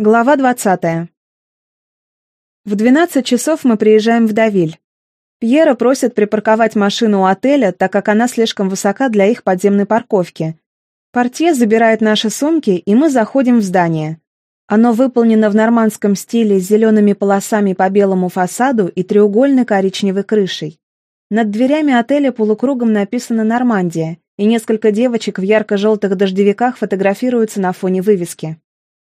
Глава 20. В 12 часов мы приезжаем в Давиль. Пьера просят припарковать машину у отеля, так как она слишком высока для их подземной парковки. Портье забирает наши сумки, и мы заходим в здание. Оно выполнено в нормандском стиле с зелеными полосами по белому фасаду и треугольной коричневой крышей. Над дверями отеля полукругом написано «Нормандия», и несколько девочек в ярко-желтых дождевиках фотографируются на фоне вывески.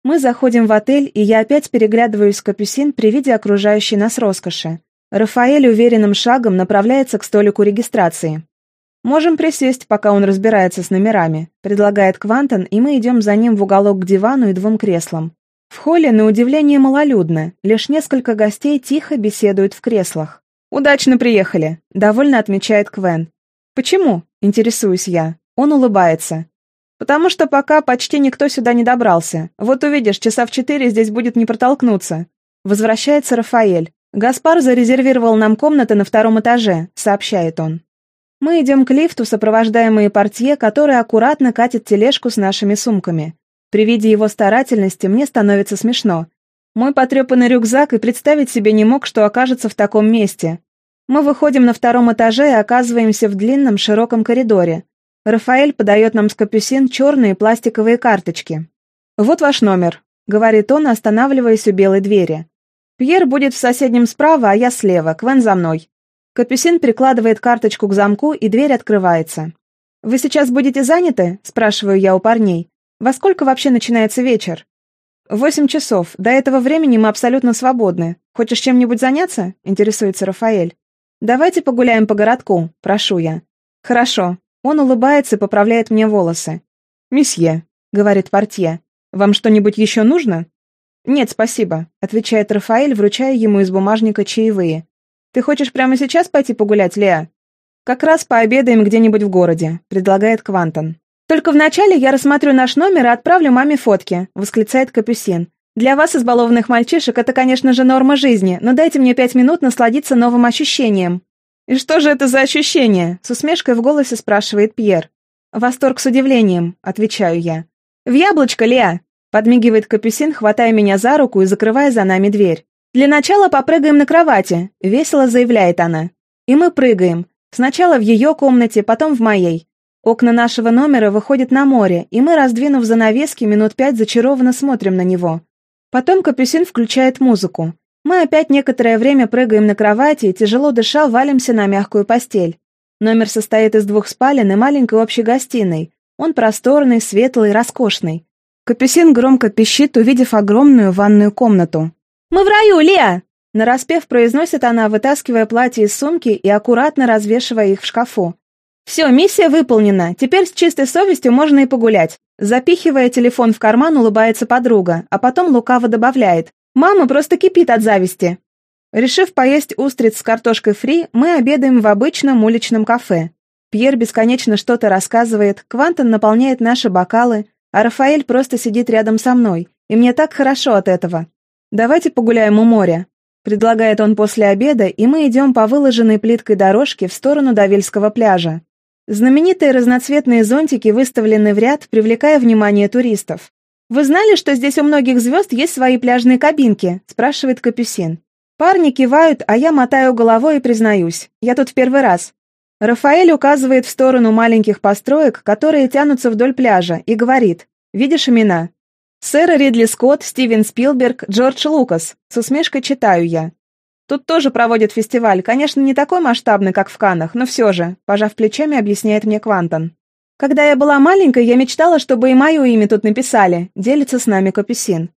Мы заходим в отель, и я опять переглядываюсь с Капюсин при виде окружающей нас роскоши. Рафаэль уверенным шагом направляется к столику регистрации. «Можем присесть, пока он разбирается с номерами», — предлагает Квантон, и мы идем за ним в уголок к дивану и двум креслам. В холле, на удивление, малолюдно, лишь несколько гостей тихо беседуют в креслах. «Удачно приехали», — довольно отмечает Квен. «Почему?» — интересуюсь я. Он улыбается. «Потому что пока почти никто сюда не добрался. Вот увидишь, часа в четыре здесь будет не протолкнуться». Возвращается Рафаэль. «Гаспар зарезервировал нам комнаты на втором этаже», — сообщает он. Мы идем к лифту, сопровождаемые портье, который аккуратно катит тележку с нашими сумками. При виде его старательности мне становится смешно. Мой потрепанный рюкзак и представить себе не мог, что окажется в таком месте. Мы выходим на втором этаже и оказываемся в длинном широком коридоре. Рафаэль подает нам с капюсин черные пластиковые карточки. «Вот ваш номер», — говорит он, останавливаясь у белой двери. «Пьер будет в соседнем справа, а я слева, Квен за мной». Капюсин прикладывает карточку к замку, и дверь открывается. «Вы сейчас будете заняты?» — спрашиваю я у парней. «Во сколько вообще начинается вечер?» «Восемь часов. До этого времени мы абсолютно свободны. Хочешь чем-нибудь заняться?» — интересуется Рафаэль. «Давайте погуляем по городку», — прошу я. «Хорошо. Он улыбается и поправляет мне волосы. «Месье», — говорит портье, — «вам что-нибудь еще нужно?» «Нет, спасибо», — отвечает Рафаэль, вручая ему из бумажника чаевые. «Ты хочешь прямо сейчас пойти погулять, Леа?» «Как раз пообедаем где-нибудь в городе», — предлагает Квантон. «Только вначале я рассмотрю наш номер и отправлю маме фотки», — восклицает Капюсин. «Для вас, избалованных мальчишек, это, конечно же, норма жизни, но дайте мне пять минут насладиться новым ощущением». «И что же это за ощущение?» — с усмешкой в голосе спрашивает Пьер. «Восторг с удивлением», — отвечаю я. «В яблочко, Леа!» — подмигивает Капюсин, хватая меня за руку и закрывая за нами дверь. «Для начала попрыгаем на кровати», — весело заявляет она. И мы прыгаем. Сначала в ее комнате, потом в моей. Окна нашего номера выходят на море, и мы, раздвинув занавески, минут пять зачарованно смотрим на него. Потом Капюсин включает музыку. Мы опять некоторое время прыгаем на кровати и, тяжело дыша, валимся на мягкую постель. Номер состоит из двух спален и маленькой общей гостиной. Он просторный, светлый, роскошный. Капюсин громко пищит, увидев огромную ванную комнату. «Мы в раю, Леа!» Нараспев произносит она, вытаскивая платье из сумки и аккуратно развешивая их в шкафу. «Все, миссия выполнена. Теперь с чистой совестью можно и погулять». Запихивая телефон в карман, улыбается подруга, а потом лукаво добавляет. Мама просто кипит от зависти. Решив поесть устриц с картошкой фри, мы обедаем в обычном уличном кафе. Пьер бесконечно что-то рассказывает, Квантон наполняет наши бокалы, а Рафаэль просто сидит рядом со мной, и мне так хорошо от этого. «Давайте погуляем у моря», — предлагает он после обеда, и мы идем по выложенной плиткой дорожке в сторону Давильского пляжа. Знаменитые разноцветные зонтики выставлены в ряд, привлекая внимание туристов. «Вы знали, что здесь у многих звезд есть свои пляжные кабинки?» – спрашивает Капюсин. Парни кивают, а я мотаю головой и признаюсь. Я тут в первый раз. Рафаэль указывает в сторону маленьких построек, которые тянутся вдоль пляжа, и говорит. «Видишь имена?» «Сэр Ридли Скотт, Стивен Спилберг, Джордж Лукас». С усмешкой читаю я. Тут тоже проводят фестиваль, конечно, не такой масштабный, как в Каннах, но все же, пожав плечами, объясняет мне Квантон. Когда я была маленькой, я мечтала, чтобы и мое имя тут написали», — делится с нами Капюсин.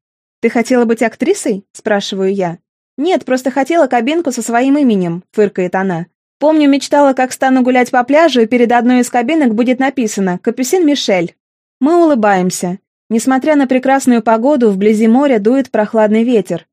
«Ты хотела быть актрисой?» — спрашиваю я. «Нет, просто хотела кабинку со своим именем», — фыркает она. «Помню, мечтала, как стану гулять по пляжу, и перед одной из кабинок будет написано «Капюсин Мишель». Мы улыбаемся. Несмотря на прекрасную погоду, вблизи моря дует прохладный ветер.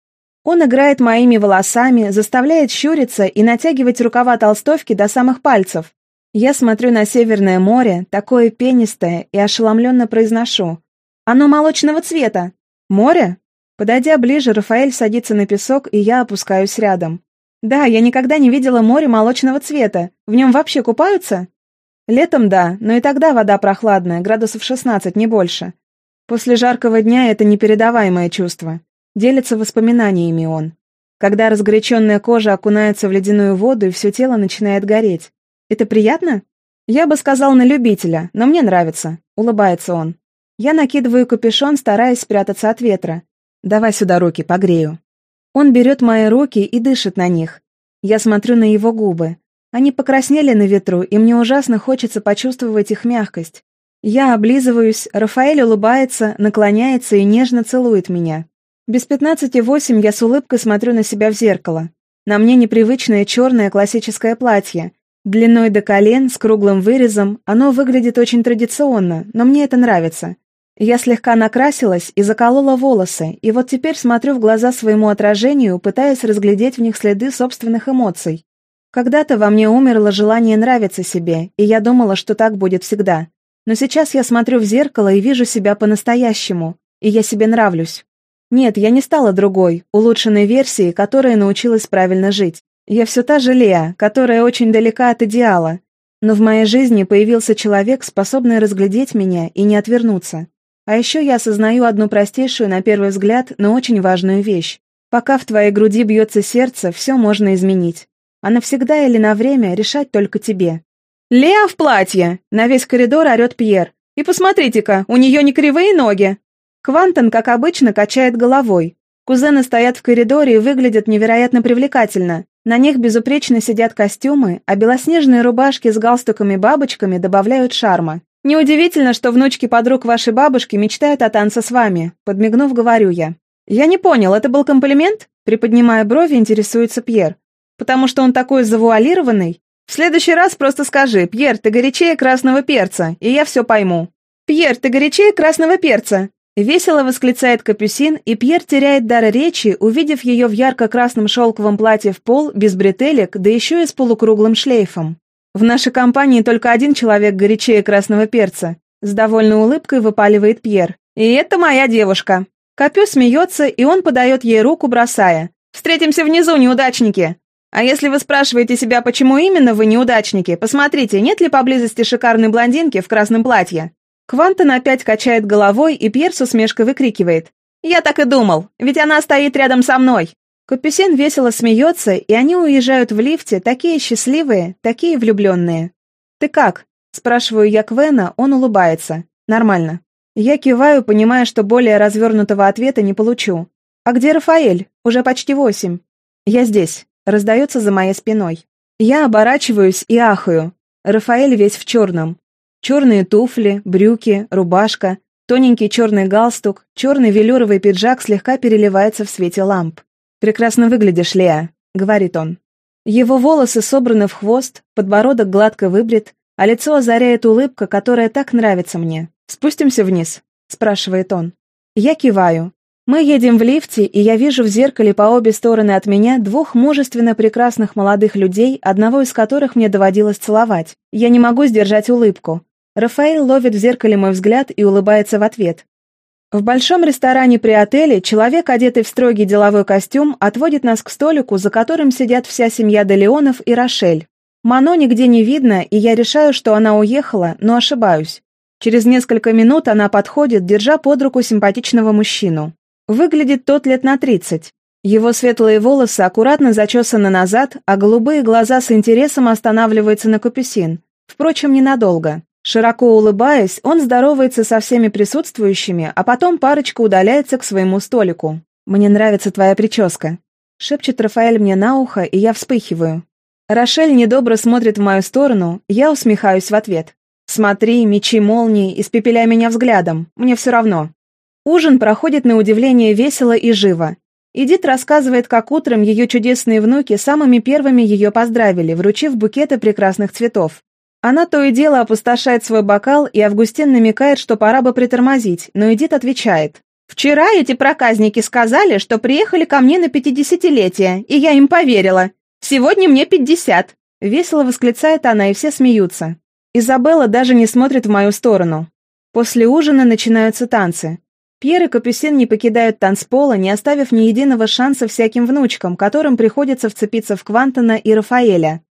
Он играет моими волосами, заставляет щуриться и натягивать рукава толстовки до самых пальцев. Я смотрю на Северное море, такое пенистое, и ошеломленно произношу. «Оно молочного цвета!» «Море?» Подойдя ближе, Рафаэль садится на песок, и я опускаюсь рядом. «Да, я никогда не видела море молочного цвета. В нем вообще купаются?» «Летом да, но и тогда вода прохладная, градусов 16, не больше. После жаркого дня это непередаваемое чувство. Делится воспоминаниями он. Когда разгоряченная кожа окунается в ледяную воду и все тело начинает гореть. Это приятно? Я бы сказал на любителя, но мне нравится. Улыбается он. Я накидываю капюшон, стараясь спрятаться от ветра. Давай сюда руки, погрею. Он берет мои руки и дышит на них. Я смотрю на его губы. Они покраснели на ветру, и мне ужасно хочется почувствовать их мягкость. Я облизываюсь, Рафаэль улыбается, наклоняется и нежно целует меня. Без пятнадцати восемь я с улыбкой смотрю на себя в зеркало. На мне непривычное черное классическое платье. Длиной до колен, с круглым вырезом, оно выглядит очень традиционно, но мне это нравится. Я слегка накрасилась и заколола волосы, и вот теперь смотрю в глаза своему отражению, пытаясь разглядеть в них следы собственных эмоций. Когда-то во мне умерло желание нравиться себе, и я думала, что так будет всегда. Но сейчас я смотрю в зеркало и вижу себя по-настоящему, и я себе нравлюсь. Нет, я не стала другой, улучшенной версией, которая научилась правильно жить. Я все та же Леа, которая очень далека от идеала. Но в моей жизни появился человек, способный разглядеть меня и не отвернуться. А еще я осознаю одну простейшую, на первый взгляд, но очень важную вещь. Пока в твоей груди бьется сердце, все можно изменить. А навсегда или на время решать только тебе. «Леа в платье!» — на весь коридор орет Пьер. «И посмотрите-ка, у нее не кривые ноги!» Квантон, как обычно, качает головой. Кузены стоят в коридоре и выглядят невероятно привлекательно. На них безупречно сидят костюмы, а белоснежные рубашки с галстуками-бабочками добавляют шарма. «Неудивительно, что внучки подруг вашей бабушки мечтают о танце с вами», — подмигнув, говорю я. «Я не понял, это был комплимент?» Приподнимая брови, интересуется Пьер. «Потому что он такой завуалированный? В следующий раз просто скажи, Пьер, ты горячее красного перца, и я все пойму. Пьер, ты горячее красного перца. Весело восклицает Капюсин, и Пьер теряет дар речи, увидев ее в ярко-красном шелковом платье в пол, без бретелек, да еще и с полукруглым шлейфом. В нашей компании только один человек горячее красного перца. С довольной улыбкой выпаливает Пьер. И это моя девушка. Капю смеется, и он подает ей руку, бросая. «Встретимся внизу, неудачники!» А если вы спрашиваете себя, почему именно вы неудачники, посмотрите, нет ли поблизости шикарной блондинки в красном платье. Квантон опять качает головой, и Пьер с усмешкой выкрикивает. «Я так и думал, ведь она стоит рядом со мной!» Капюсин весело смеется, и они уезжают в лифте, такие счастливые, такие влюбленные. «Ты как?» – спрашиваю я Квена, он улыбается. «Нормально». Я киваю, понимая, что более развернутого ответа не получу. «А где Рафаэль? Уже почти восемь». «Я здесь» раздается за моей спиной. Я оборачиваюсь и ахаю. Рафаэль весь в черном. Черные туфли, брюки, рубашка, тоненький черный галстук, черный велюровый пиджак слегка переливается в свете ламп. «Прекрасно выглядишь, Леа», — говорит он. Его волосы собраны в хвост, подбородок гладко выбрит, а лицо озаряет улыбка, которая так нравится мне. «Спустимся вниз?» — спрашивает он. Я киваю. Мы едем в лифте, и я вижу в зеркале по обе стороны от меня двух мужественно прекрасных молодых людей, одного из которых мне доводилось целовать. Я не могу сдержать улыбку. Рафаэль ловит в зеркале мой взгляд и улыбается в ответ. В большом ресторане при отеле человек, одетый в строгий деловой костюм, отводит нас к столику, за которым сидят вся семья Делеонов и Рошель. Мано нигде не видно, и я решаю, что она уехала, но ошибаюсь. Через несколько минут она подходит, держа под руку симпатичного мужчину. Выглядит тот лет на тридцать. Его светлые волосы аккуратно зачесаны назад, а голубые глаза с интересом останавливаются на Капюсин. Впрочем, ненадолго. Широко улыбаясь, он здоровается со всеми присутствующими, а потом парочка удаляется к своему столику. «Мне нравится твоя прическа», — шепчет Рафаэль мне на ухо, и я вспыхиваю. Рошель недобро смотрит в мою сторону, я усмехаюсь в ответ. «Смотри, мечи молнии, испепеляй меня взглядом, мне все равно». Ужин проходит на удивление весело и живо. Эдит рассказывает, как утром ее чудесные внуки самыми первыми ее поздравили, вручив букеты прекрасных цветов. Она то и дело опустошает свой бокал, и Августин намекает, что пора бы притормозить, но Эдит отвечает. «Вчера эти проказники сказали, что приехали ко мне на пятидесятилетие, и я им поверила. Сегодня мне пятьдесят». Весело восклицает она, и все смеются. Изабелла даже не смотрит в мою сторону. После ужина начинаются танцы. Пьер и Капюсин не покидают танцпола, не оставив ни единого шанса всяким внучкам, которым приходится вцепиться в Квантона и Рафаэля.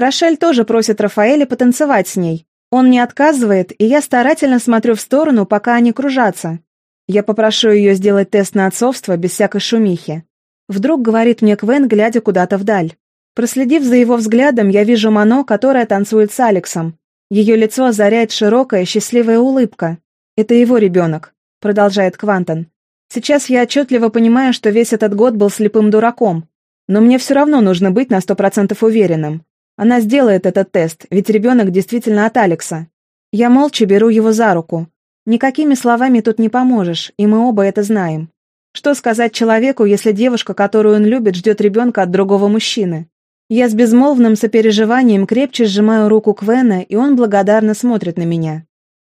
Рошель тоже просит Рафаэля потанцевать с ней. Он не отказывает, и я старательно смотрю в сторону, пока они кружатся. Я попрошу ее сделать тест на отцовство без всякой шумихи. Вдруг говорит мне Квен, глядя куда-то вдаль. Проследив за его взглядом, я вижу Мано, которая танцует с Алексом. Ее лицо озаряет широкая, счастливая улыбка. «Это его ребенок», — продолжает Квантон. «Сейчас я отчетливо понимаю, что весь этот год был слепым дураком. Но мне все равно нужно быть на сто процентов уверенным. Она сделает этот тест, ведь ребенок действительно от Алекса. Я молча беру его за руку. Никакими словами тут не поможешь, и мы оба это знаем. Что сказать человеку, если девушка, которую он любит, ждет ребенка от другого мужчины? Я с безмолвным сопереживанием крепче сжимаю руку Квена, и он благодарно смотрит на меня.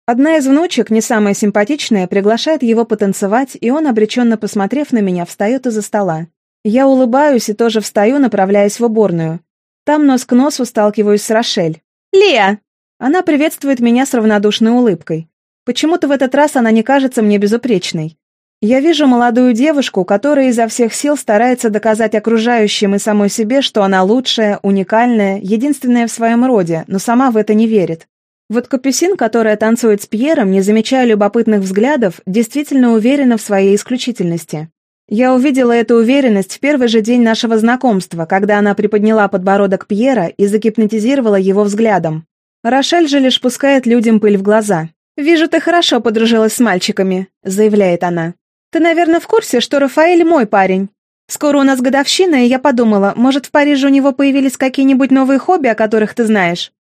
Одна из внучек, не самая симпатичная, приглашает его потанцевать, и он, обреченно посмотрев на меня, встает из-за стола. Я улыбаюсь и тоже встаю, направляясь в уборную. Там нос к носу сталкиваюсь с Рошель. «Леа!» Она приветствует меня с равнодушной улыбкой. Почему-то в этот раз она не кажется мне безупречной. Я вижу молодую девушку, которая изо всех сил старается доказать окружающим и самой себе, что она лучшая, уникальная, единственная в своем роде, но сама в это не верит. Вот Капюсин, которая танцует с Пьером, не замечая любопытных взглядов, действительно уверена в своей исключительности. Я увидела эту уверенность в первый же день нашего знакомства, когда она приподняла подбородок Пьера и загипнотизировала его взглядом. Рошель же лишь пускает людям пыль в глаза. «Вижу, ты хорошо подружилась с мальчиками», — заявляет она. «Ты, наверное, в курсе, что Рафаэль мой парень? Скоро у нас годовщина, и я подумала, может, в Париже у него появились какие-нибудь новые хобби, о которых ты знаешь?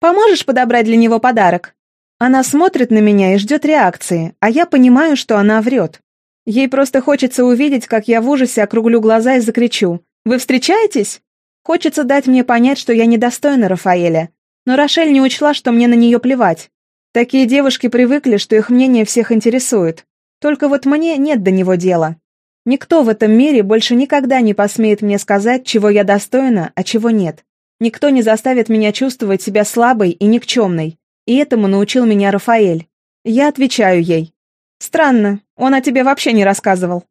Поможешь подобрать для него подарок?» Она смотрит на меня и ждет реакции, а я понимаю, что она врет. Ей просто хочется увидеть, как я в ужасе округлю глаза и закричу. «Вы встречаетесь?» Хочется дать мне понять, что я недостойна Рафаэля. Но Рошель не учла, что мне на нее плевать. Такие девушки привыкли, что их мнение всех интересует. Только вот мне нет до него дела. Никто в этом мире больше никогда не посмеет мне сказать, чего я достойна, а чего нет. Никто не заставит меня чувствовать себя слабой и никчемной. И этому научил меня Рафаэль. Я отвечаю ей. «Странно, он о тебе вообще не рассказывал».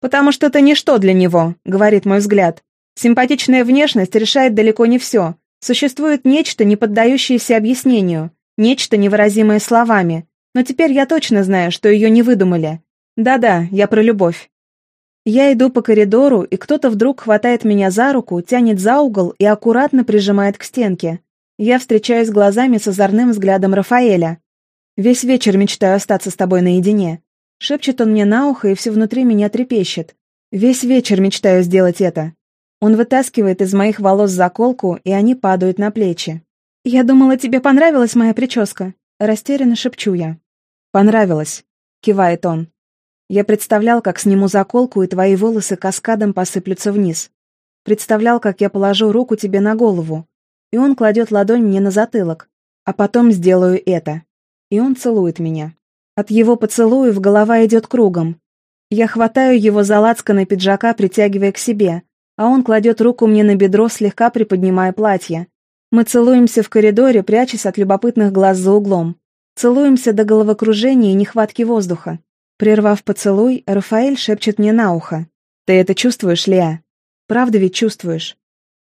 «Потому что это ничто для него», — говорит мой взгляд. «Симпатичная внешность решает далеко не все. Существует нечто, не поддающееся объяснению, нечто невыразимое словами, но теперь я точно знаю, что ее не выдумали. Да-да, я про любовь. Я иду по коридору, и кто-то вдруг хватает меня за руку, тянет за угол и аккуратно прижимает к стенке. Я встречаюсь глазами с озорным взглядом Рафаэля. «Весь вечер мечтаю остаться с тобой наедине». Шепчет он мне на ухо, и все внутри меня трепещет. «Весь вечер мечтаю сделать это». Он вытаскивает из моих волос заколку, и они падают на плечи. «Я думала, тебе понравилась моя прическа», Растерянно шепчу я. «Понравилось», — кивает он. «Я представлял, как сниму заколку, и твои волосы каскадом посыплются вниз. Представлял, как я положу руку тебе на голову, и он кладет ладонь мне на затылок, а потом сделаю это. И он целует меня. От его поцелуев голова идет кругом. Я хватаю его за лацканы пиджака, притягивая к себе, а он кладет руку мне на бедро, слегка приподнимая платье. Мы целуемся в коридоре, прячась от любопытных глаз за углом. Целуемся до головокружения и нехватки воздуха. Прервав поцелуй, Рафаэль шепчет мне на ухо. «Ты это чувствуешь, Леа? Правда ведь чувствуешь?»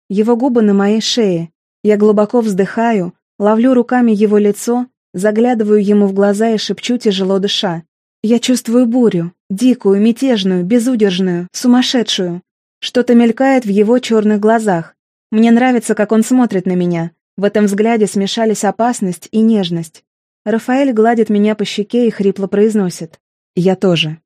Его губы на моей шее. Я глубоко вздыхаю, ловлю руками его лицо, заглядываю ему в глаза и шепчу, тяжело дыша. Я чувствую бурю, дикую, мятежную, безудержную, сумасшедшую. Что-то мелькает в его черных глазах. Мне нравится, как он смотрит на меня. В этом взгляде смешались опасность и нежность. Рафаэль гладит меня по щеке и хрипло произносит. «Я тоже».